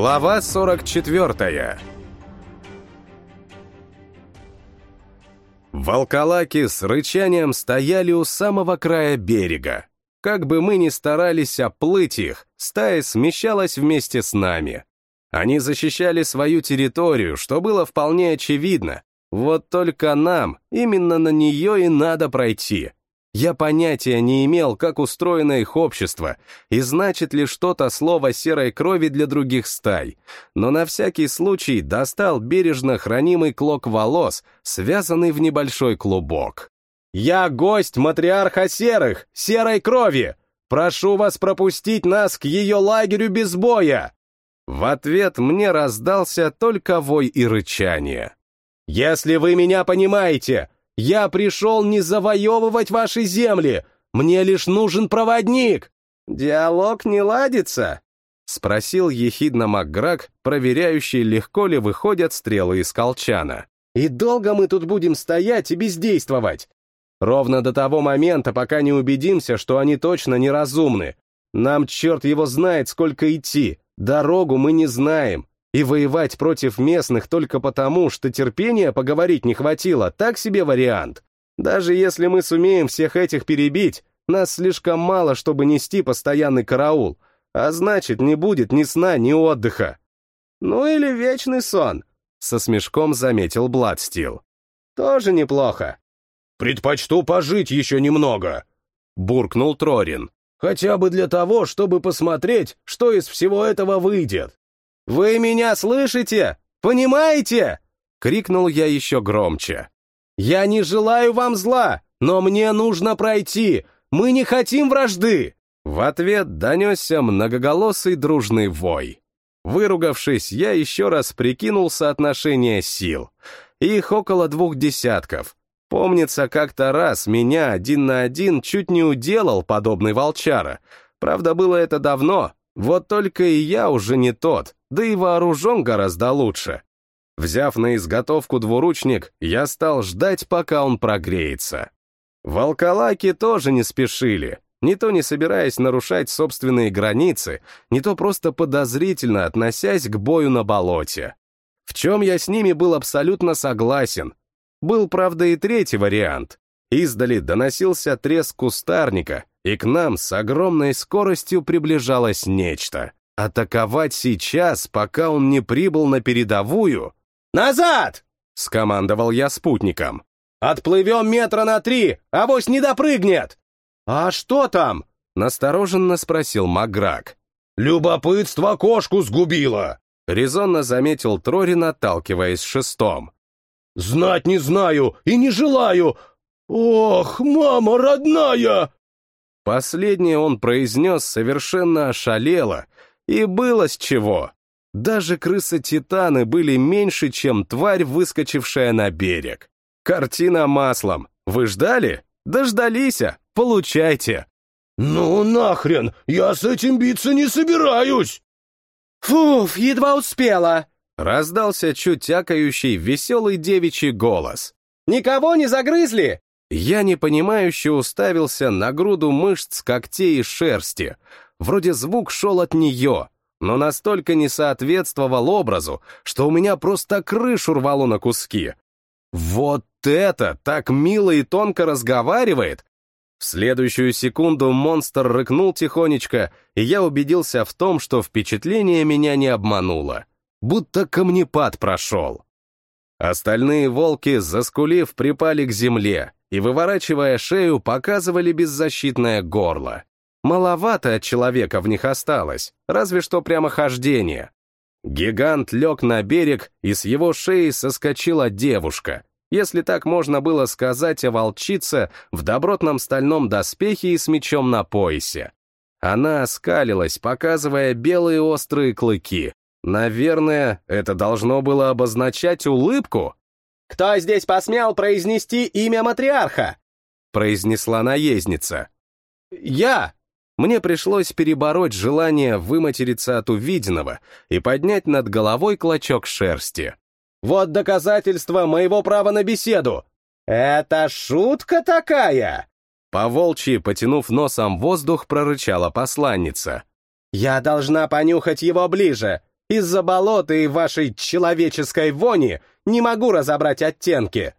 Глава 44 Волколаки с рычанием стояли у самого края берега. Как бы мы ни старались оплыть их, стая смещалась вместе с нами. Они защищали свою территорию, что было вполне очевидно. Вот только нам именно на нее и надо пройти. Я понятия не имел, как устроено их общество, и значит ли что-то слово серой крови для других стай, но на всякий случай достал бережно хранимый клок волос, связанный в небольшой клубок. «Я гость матриарха серых, серой крови! Прошу вас пропустить нас к ее лагерю без боя!» В ответ мне раздался только вой и рычание. «Если вы меня понимаете, я пришел не завоевывать ваши земли, мне лишь нужен проводник!» «Диалог не ладится?» — спросил ехидно Макграк, проверяющий, легко ли выходят стрелы из колчана. «И долго мы тут будем стоять и бездействовать? Ровно до того момента, пока не убедимся, что они точно неразумны. Нам черт его знает, сколько идти, дорогу мы не знаем, и воевать против местных только потому, что терпения поговорить не хватило, так себе вариант. Даже если мы сумеем всех этих перебить, нас слишком мало, чтобы нести постоянный караул, а значит, не будет ни сна, ни отдыха. Ну или вечный сон, со смешком заметил Бладстил. Тоже неплохо. Предпочту пожить еще немного, буркнул Трорин. Хотя бы для того, чтобы посмотреть, что из всего этого выйдет. «Вы меня слышите? Понимаете?» — крикнул я еще громче. «Я не желаю вам зла, но мне нужно пройти. Мы не хотим вражды!» В ответ донесся многоголосый дружный вой. Выругавшись, я еще раз прикинул соотношение сил. Их около двух десятков. Помнится, как-то раз меня один на один чуть не уделал подобный волчара. Правда, было это давно, вот только и я уже не тот, да и вооружен гораздо лучше. Взяв на изготовку двуручник, я стал ждать, пока он прогреется. Волколаки тоже не спешили, не то не собираясь нарушать собственные границы, не то просто подозрительно относясь к бою на болоте. В чем я с ними был абсолютно согласен. Был, правда, и третий вариант. Издали доносился треск кустарника, и к нам с огромной скоростью приближалось нечто. Атаковать сейчас, пока он не прибыл на передовую? «Назад!» — скомандовал я спутником. «Отплывем метра на три, авось не допрыгнет!» «А что там?» — настороженно спросил Маграк. «Любопытство кошку сгубило!» — резонно заметил Трорин, отталкиваясь шестом. «Знать не знаю и не желаю! Ох, мама родная!» Последнее он произнес совершенно ошалело, и было с чего. Даже крысы-титаны были меньше, чем тварь, выскочившая на берег. Картина маслом. Вы ждали? Дождались, получайте. «Ну нахрен, я с этим биться не собираюсь!» «Фуф, едва успела!» Раздался чуть тякающий, веселый девичий голос. «Никого не загрызли?» Я непонимающе уставился на груду мышц, когтей и шерсти, Вроде звук шел от нее, но настолько не соответствовал образу, что у меня просто крышу рвало на куски. Вот это так мило и тонко разговаривает! В следующую секунду монстр рыкнул тихонечко, и я убедился в том, что впечатление меня не обмануло. Будто камнепад прошел. Остальные волки, заскулив, припали к земле и, выворачивая шею, показывали беззащитное горло. Маловато от человека в них осталось, разве что прямохождение. Гигант лег на берег, и с его шеи соскочила девушка, если так можно было сказать о волчице в добротном стальном доспехе и с мечом на поясе. Она оскалилась, показывая белые острые клыки. Наверное, это должно было обозначать улыбку. «Кто здесь посмел произнести имя матриарха?» произнесла наездница. «Я!» Мне пришлось перебороть желание выматериться от увиденного и поднять над головой клочок шерсти. «Вот доказательство моего права на беседу! Это шутка такая!» Поволчьи, потянув носом воздух, прорычала посланница. «Я должна понюхать его ближе. Из-за болота и вашей человеческой вони не могу разобрать оттенки.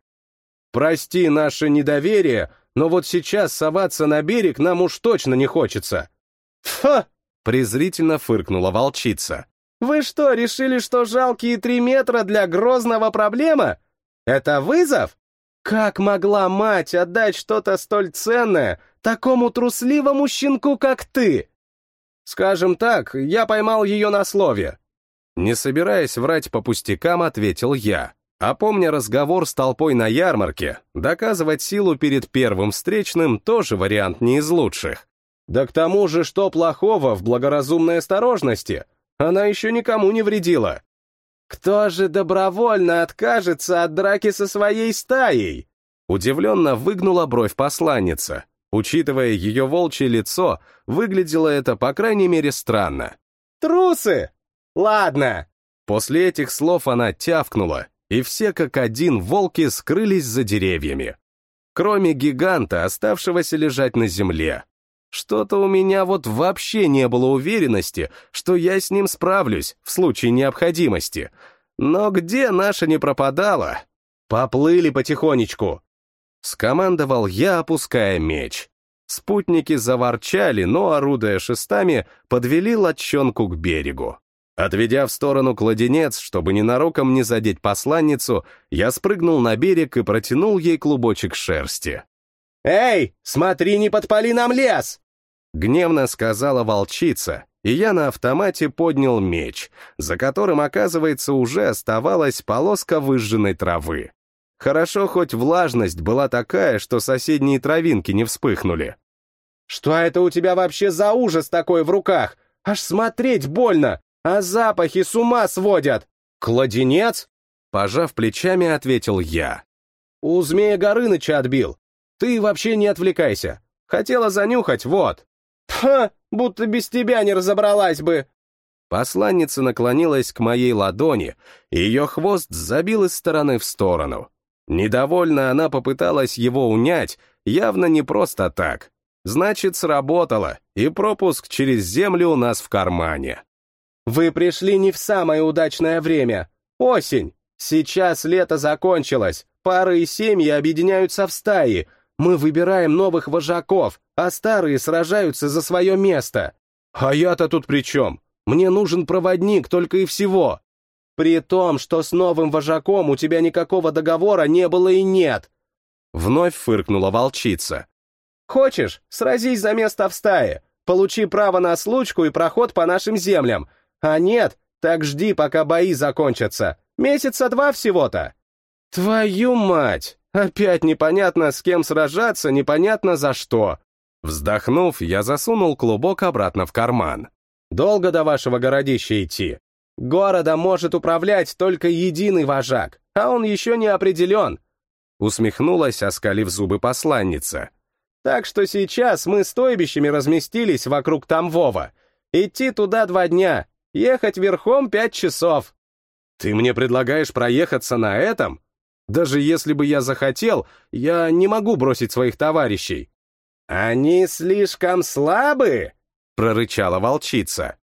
Прости наше недоверие, но вот сейчас соваться на берег нам уж точно не хочется. Фа! презрительно фыркнула волчица. Вы что, решили, что жалкие три метра для Грозного проблема? Это вызов? Как могла мать отдать что-то столь ценное такому трусливому щенку, как ты? Скажем так, я поймал ее на слове. Не собираясь врать по пустякам, ответил я. А помня разговор с толпой на ярмарке, доказывать силу перед первым встречным тоже вариант не из лучших. Да к тому же, что плохого в благоразумной осторожности? Она еще никому не вредила. Кто же добровольно откажется от драки со своей стаей? Удивленно выгнула бровь посланница. Учитывая ее волчье лицо, выглядело это, по крайней мере, странно. «Трусы! Ладно!» После этих слов она тявкнула, и все как один волки скрылись за деревьями. Кроме гиганта, оставшегося лежать на земле. Что-то у меня вот вообще не было уверенности, что я с ним справлюсь в случае необходимости. Но где наша не пропадала? Поплыли потихонечку. Скомандовал я, опуская меч. Спутники заворчали, но, орудуя шестами, подвели лодчонку к берегу. Отведя в сторону кладенец, чтобы ненароком не задеть посланницу, я спрыгнул на берег и протянул ей клубочек шерсти. «Эй, смотри, не подпали нам лес!» Гневно сказала волчица, и я на автомате поднял меч, за которым, оказывается, уже оставалась полоска выжженной травы. Хорошо, хоть влажность была такая, что соседние травинки не вспыхнули. «Что это у тебя вообще за ужас такой в руках? Аж смотреть больно, а запахи с ума сводят! Кладенец?» Пожав плечами, ответил я. «У змея Горыныча отбил. Ты вообще не отвлекайся. Хотела занюхать, вот». «Ха, будто без тебя не разобралась бы!» Посланница наклонилась к моей ладони, и ее хвост забил из стороны в сторону. Недовольно она попыталась его унять, явно не просто так. Значит, сработало, и пропуск через землю у нас в кармане. «Вы пришли не в самое удачное время. Осень. Сейчас лето закончилось, пары и семьи объединяются в стаи, мы выбираем новых вожаков, а старые сражаются за свое место. А я-то тут при чем? Мне нужен проводник только и всего. При том, что с новым вожаком у тебя никакого договора не было и нет. Вновь фыркнула волчица. Хочешь, сразись за место в стае, получи право на случку и проход по нашим землям. А нет, так жди, пока бои закончатся. Месяца два всего-то. Твою мать! Опять непонятно, с кем сражаться, непонятно за что. Вздохнув, я засунул клубок обратно в карман. Долго до вашего городища идти. Городом может управлять только единый вожак, а он еще не определен. Усмехнулась, оскалив зубы посланница. Так что сейчас мы стойбищами разместились вокруг Тамвова. Идти туда два дня, ехать верхом пять часов. Ты мне предлагаешь проехаться на этом? Даже если бы я захотел, я не могу бросить своих товарищей. «Они слишком слабы?» — прорычала волчица.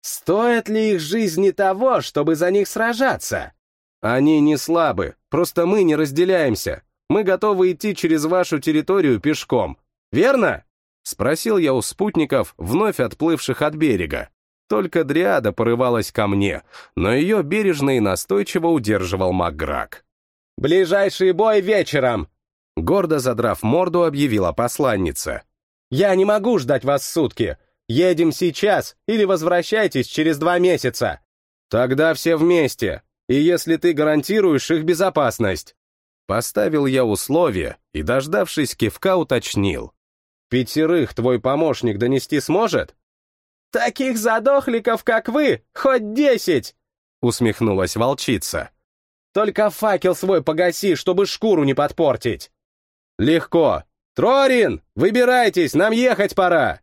«Стоит ли их жизни того, чтобы за них сражаться?» «Они не слабы, просто мы не разделяемся. Мы готовы идти через вашу территорию пешком. Верно?» — спросил я у спутников, вновь отплывших от берега. Только Дриада порывалась ко мне, но ее бережно и настойчиво удерживал Макграк. «Ближайший бой вечером!» Гордо задрав морду, объявила посланница. «Я не могу ждать вас сутки. Едем сейчас или возвращайтесь через два месяца. Тогда все вместе, и если ты гарантируешь их безопасность». Поставил я условие и, дождавшись кивка, уточнил. «Пятерых твой помощник донести сможет?» «Таких задохликов, как вы, хоть десять!» усмехнулась волчица. Только факел свой погаси, чтобы шкуру не подпортить. Легко. Трорин, выбирайтесь, нам ехать пора.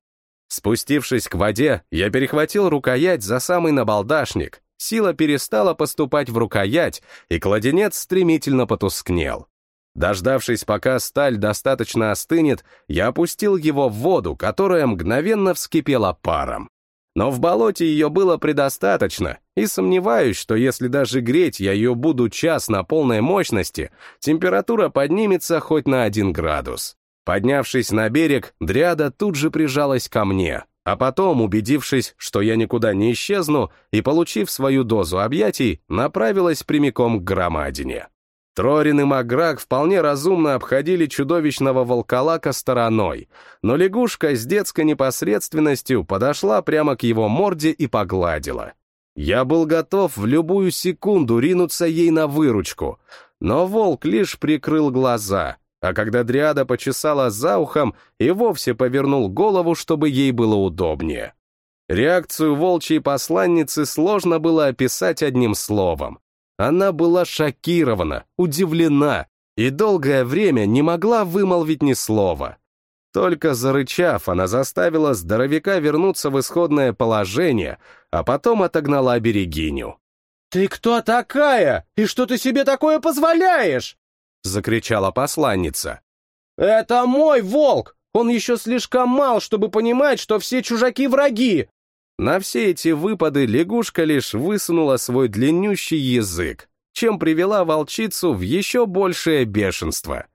Спустившись к воде, я перехватил рукоять за самый набалдашник. Сила перестала поступать в рукоять, и кладенец стремительно потускнел. Дождавшись, пока сталь достаточно остынет, я опустил его в воду, которая мгновенно вскипела паром. Но в болоте ее было предостаточно, и сомневаюсь, что если даже греть я ее буду час на полной мощности, температура поднимется хоть на один градус. Поднявшись на берег, Дриада тут же прижалась ко мне, а потом, убедившись, что я никуда не исчезну, и получив свою дозу объятий, направилась прямиком к громадине. Трорин и Маграк вполне разумно обходили чудовищного волколака стороной, но лягушка с детской непосредственностью подошла прямо к его морде и погладила. Я был готов в любую секунду ринуться ей на выручку, но волк лишь прикрыл глаза, а когда Дриада почесала за ухом и вовсе повернул голову, чтобы ей было удобнее. Реакцию волчьей посланницы сложно было описать одним словом. Она была шокирована, удивлена и долгое время не могла вымолвить ни слова. Только зарычав, она заставила здоровяка вернуться в исходное положение, а потом отогнала берегиню. «Ты кто такая? И что ты себе такое позволяешь?» — закричала посланница. «Это мой волк! Он еще слишком мал, чтобы понимать, что все чужаки враги!» На все эти выпады лягушка лишь высунула свой длиннющий язык, чем привела волчицу в еще большее бешенство.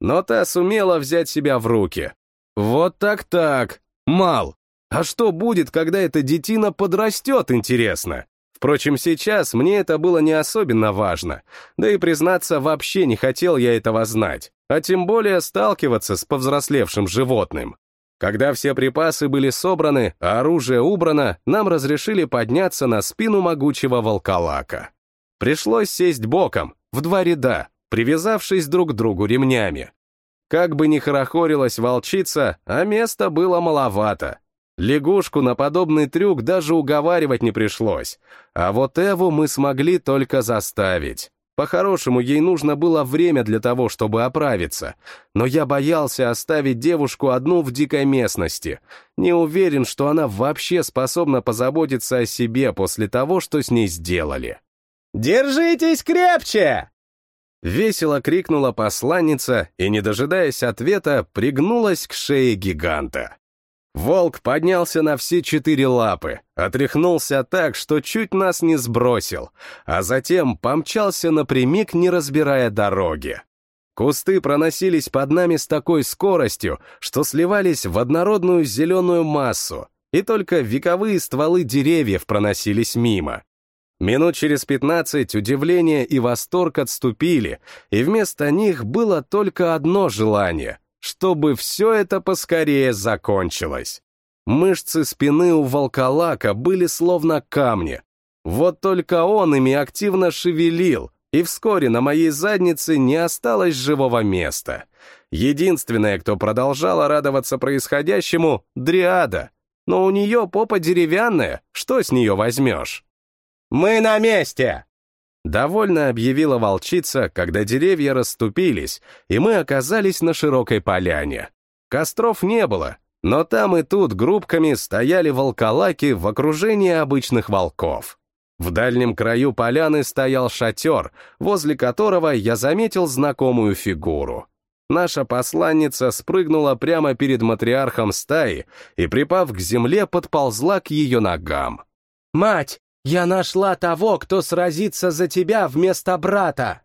Но та сумела взять себя в руки. Вот так-так, мал. А что будет, когда эта детина подрастет, интересно? Впрочем, сейчас мне это было не особенно важно, да и, признаться, вообще не хотел я этого знать, а тем более сталкиваться с повзрослевшим животным. Когда все припасы были собраны, а оружие убрано, нам разрешили подняться на спину могучего волколака. Пришлось сесть боком, в два ряда, привязавшись друг к другу ремнями. Как бы ни хорохорилась волчица, а места было маловато. Лягушку на подобный трюк даже уговаривать не пришлось, а вот Эву мы смогли только заставить. По-хорошему, ей нужно было время для того, чтобы оправиться, но я боялся оставить девушку одну в дикой местности. Не уверен, что она вообще способна позаботиться о себе после того, что с ней сделали. «Держитесь крепче!» Весело крикнула посланница и, не дожидаясь ответа, пригнулась к шее гиганта. Волк поднялся на все четыре лапы, отряхнулся так, что чуть нас не сбросил, а затем помчался напрямик, не разбирая дороги. Кусты проносились под нами с такой скоростью, что сливались в однородную зеленую массу, и только вековые стволы деревьев проносились мимо. Минут через пятнадцать удивление и восторг отступили, и вместо них было только одно желание — чтобы все это поскорее закончилось. Мышцы спины у волколака были словно камни. Вот только он ими активно шевелил, и вскоре на моей заднице не осталось живого места. Единственная, кто продолжала радоваться происходящему — Дриада. Но у нее попа деревянная, что с нее возьмешь? «Мы на месте!» Довольно объявила волчица, когда деревья расступились, и мы оказались на широкой поляне. Костров не было, но там и тут группками стояли волколаки в окружении обычных волков. В дальнем краю поляны стоял шатер, возле которого я заметил знакомую фигуру. Наша посланница спрыгнула прямо перед матриархом стаи и, припав к земле, подползла к ее ногам. «Мать, я нашла того, кто сразится за тебя вместо брата!»